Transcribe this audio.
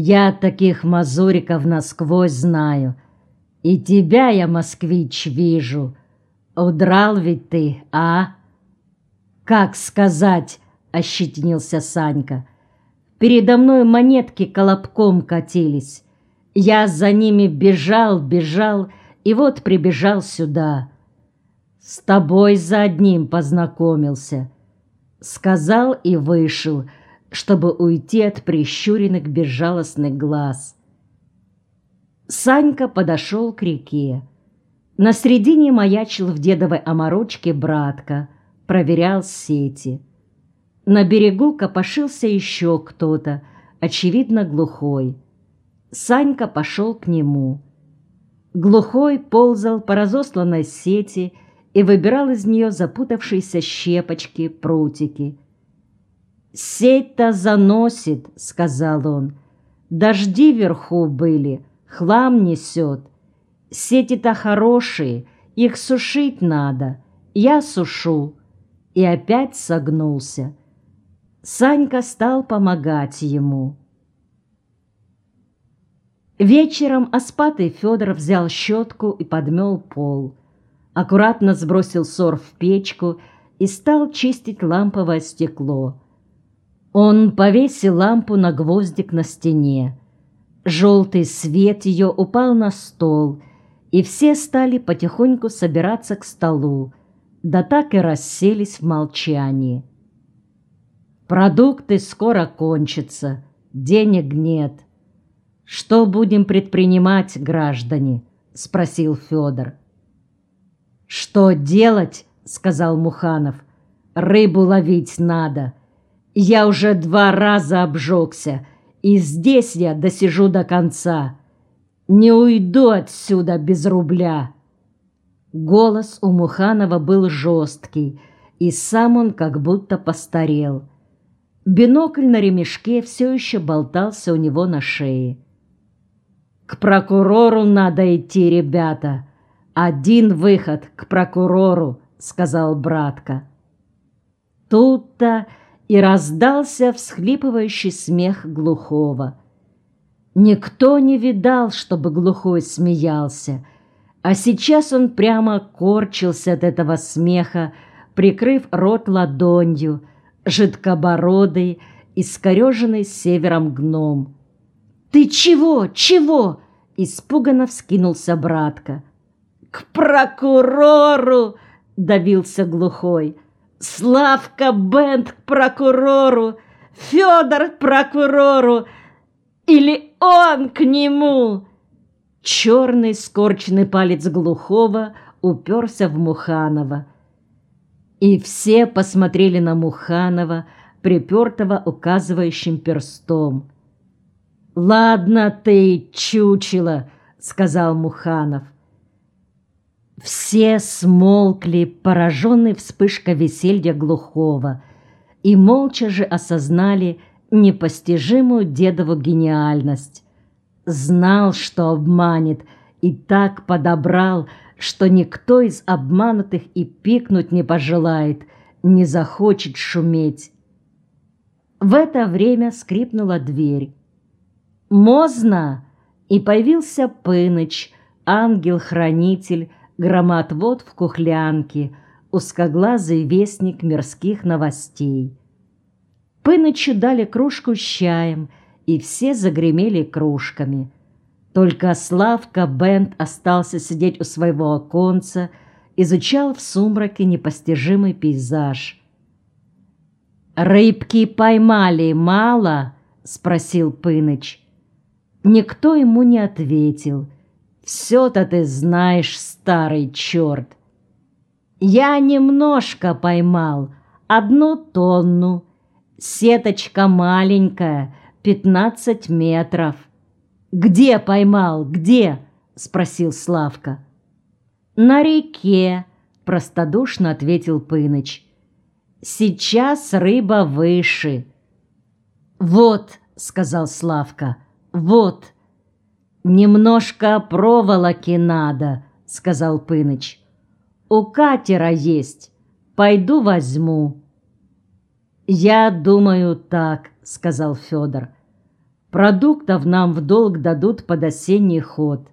Я таких мазуриков насквозь знаю. И тебя я, москвич, вижу. Удрал ведь ты, а? Как сказать, ощетинился Санька. Передо мной монетки колобком катились. Я за ними бежал, бежал, и вот прибежал сюда. С тобой за одним познакомился. Сказал и вышел, чтобы уйти от прищуренных безжалостных глаз. Санька подошел к реке. На средине маячил в дедовой оморочке братка, проверял сети. На берегу копошился еще кто-то, очевидно, глухой. Санька пошел к нему. Глухой ползал по разосланной сети и выбирал из нее запутавшиеся щепочки, прутики. «Сеть-то заносит», — сказал он. «Дожди вверху были, хлам несет. Сети-то хорошие, их сушить надо. Я сушу». И опять согнулся. Санька стал помогать ему. Вечером Аспатый Федор взял щетку и подмел пол. Аккуратно сбросил сор в печку и стал чистить ламповое стекло. Он повесил лампу на гвоздик на стене. Желтый свет ее упал на стол, и все стали потихоньку собираться к столу, да так и расселись в молчании. Продукты скоро кончатся, денег нет. Что будем предпринимать, граждане? спросил Федор. Что делать? сказал Муханов. Рыбу ловить надо. Я уже два раза обжегся, и здесь я досижу до конца. Не уйду отсюда без рубля. Голос у Муханова был жесткий, и сам он как будто постарел. Бинокль на ремешке все еще болтался у него на шее. «К прокурору надо идти, ребята. Один выход к прокурору», — сказал братка. Тут-то и раздался всхлипывающий смех глухого. Никто не видал, чтобы глухой смеялся, а сейчас он прямо корчился от этого смеха, прикрыв рот ладонью — жидкобородый, искореженный севером гном. «Ты чего? Чего?» — испуганно вскинулся братка. «К прокурору!» — давился глухой. «Славка Бент к прокурору! Федор к прокурору! Или он к нему!» Черный скорченный палец глухого уперся в Муханова — и все посмотрели на Муханова, припертого указывающим перстом. «Ладно ты, чучело!» — сказал Муханов. Все смолкли, пораженные вспышкой веселья глухого, и молча же осознали непостижимую дедову гениальность. Знал, что обманет, и так подобрал, что никто из обманутых и пикнуть не пожелает, не захочет шуметь. В это время скрипнула дверь. «Мозна!» И появился Пыныч, ангел-хранитель, громоотвод в кухлянке, узкоглазый вестник мирских новостей. Пынычу дали кружку с чаем, и все загремели кружками – только Славка Бент остался сидеть у своего оконца, изучал в сумраке непостижимый пейзаж. «Рыбки поймали мало?» — спросил Пыныч. Никто ему не ответил. «Все-то ты знаешь, старый черт!» «Я немножко поймал, одну тонну. Сеточка маленькая, пятнадцать метров. «Где поймал? Где?» — спросил Славка. «На реке», — простодушно ответил Пыныч. «Сейчас рыба выше». «Вот», — сказал Славка, — «вот». «Немножко проволоки надо», — сказал Пыныч. «У катера есть. Пойду возьму». «Я думаю так», — сказал Федор. Продуктов нам в долг дадут под осенний ход.